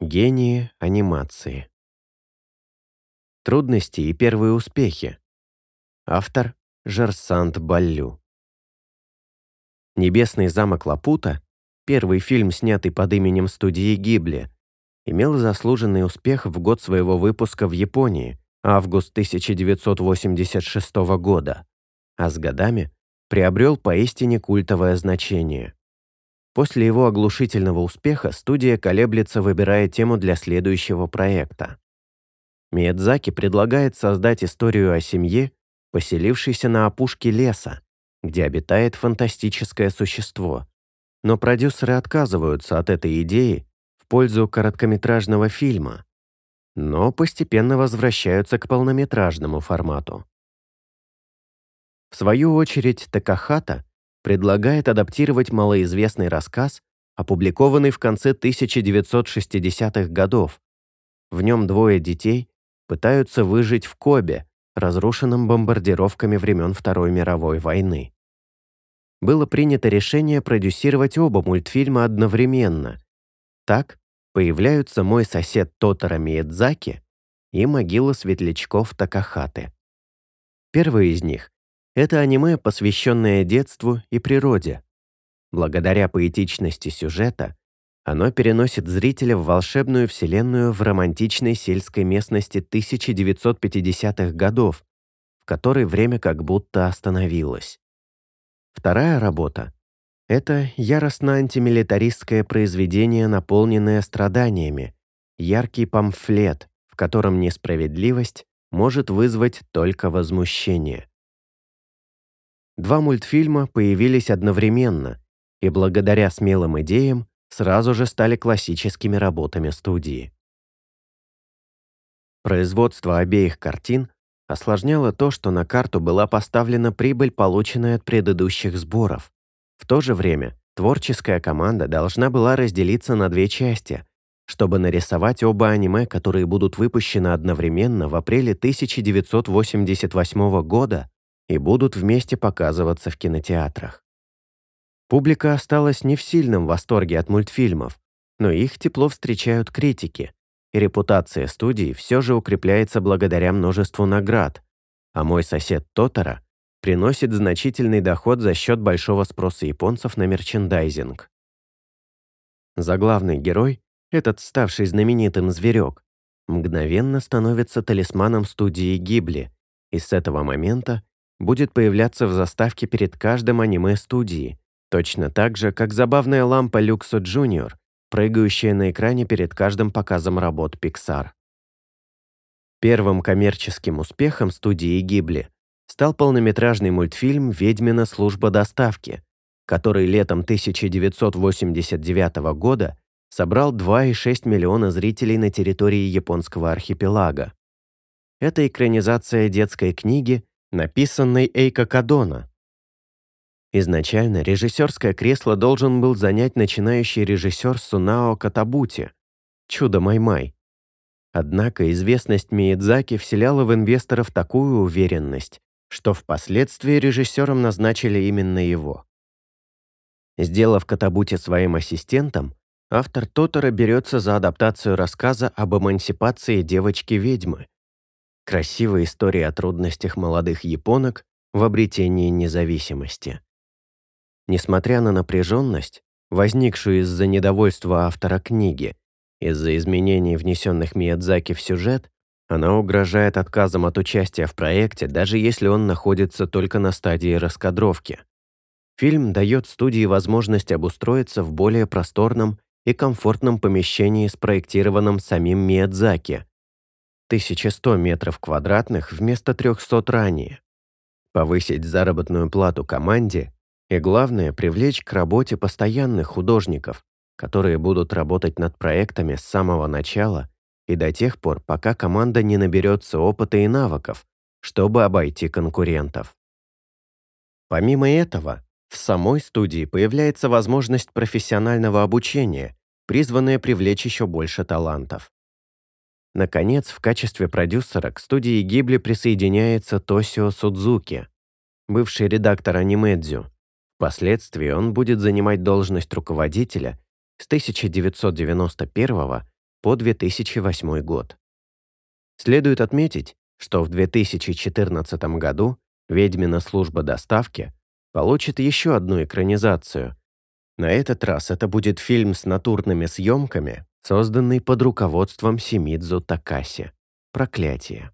Гении анимации. Трудности и первые успехи. Автор Жерсант Баллю. «Небесный замок Лапута», первый фильм, снятый под именем студии Гибли, имел заслуженный успех в год своего выпуска в Японии, август 1986 года, а с годами приобрел поистине культовое значение. После его оглушительного успеха студия колеблется, выбирая тему для следующего проекта. Миядзаки предлагает создать историю о семье, поселившейся на опушке леса, где обитает фантастическое существо. Но продюсеры отказываются от этой идеи в пользу короткометражного фильма, но постепенно возвращаются к полнометражному формату. В свою очередь, Такахата предлагает адаптировать малоизвестный рассказ, опубликованный в конце 1960-х годов. В нем двое детей пытаются выжить в Кобе, разрушенном бомбардировками времен Второй мировой войны. Было принято решение продюсировать оба мультфильма одновременно. Так появляются «Мой сосед Тотара Миядзаки» и «Могила светлячков Такахаты». Первый из них это аниме, посвященное детству и природе. Благодаря поэтичности сюжета, оно переносит зрителя в волшебную вселенную в романтичной сельской местности 1950-х годов, в которой время как будто остановилось. Вторая работа — это яростно-антимилитаристское произведение, наполненное страданиями, яркий памфлет, в котором несправедливость может вызвать только возмущение. Два мультфильма появились одновременно и благодаря смелым идеям сразу же стали классическими работами студии. Производство обеих картин осложняло то, что на карту была поставлена прибыль, полученная от предыдущих сборов. В то же время творческая команда должна была разделиться на две части, чтобы нарисовать оба аниме, которые будут выпущены одновременно в апреле 1988 года и будут вместе показываться в кинотеатрах. Публика осталась не в сильном восторге от мультфильмов, но их тепло встречают критики, и репутация студии все же укрепляется благодаря множеству наград, а мой сосед Тотара приносит значительный доход за счет большого спроса японцев на мерчендайзинг. Заглавный герой, этот ставший знаменитым зверек, мгновенно становится талисманом студии Гибли, и с этого момента будет появляться в заставке перед каждым аниме-студии, точно так же, как забавная лампа Люксо Джуниор, прыгающая на экране перед каждым показом работ Pixar. Первым коммерческим успехом студии Гибли стал полнометражный мультфильм «Ведьмина служба доставки», который летом 1989 года собрал 2,6 миллиона зрителей на территории японского архипелага. Это экранизация детской книги написанной Эйка Кадона. Изначально режиссерское кресло должен был занять начинающий режиссер Сунао Катабути «Чудо Май-Май». Однако известность Миядзаки вселяла в инвесторов такую уверенность, что впоследствии режиссером назначили именно его. Сделав Катабути своим ассистентом, автор Тотора берется за адаптацию рассказа об эмансипации девочки-ведьмы, Красивая история о трудностях молодых японок в обретении независимости. Несмотря на напряженность, возникшую из-за недовольства автора книги, из-за изменений, внесенных Миядзаки в сюжет, она угрожает отказом от участия в проекте, даже если он находится только на стадии раскадровки. Фильм дает студии возможность обустроиться в более просторном и комфортном помещении, спроектированном самим Миядзаки, 1100 метров квадратных вместо 300 ранее. Повысить заработную плату команде и, главное, привлечь к работе постоянных художников, которые будут работать над проектами с самого начала и до тех пор, пока команда не наберется опыта и навыков, чтобы обойти конкурентов. Помимо этого, в самой студии появляется возможность профессионального обучения, призванная привлечь еще больше талантов. Наконец, в качестве продюсера к студии Гибли присоединяется Тосио Судзуки, бывший редактор анимедзю. Впоследствии он будет занимать должность руководителя с 1991 по 2008 год. Следует отметить, что в 2014 году «Ведьмина служба доставки» получит еще одну экранизацию. На этот раз это будет фильм с натурными съемками, созданный под руководством Симидзу Такаси «Проклятие».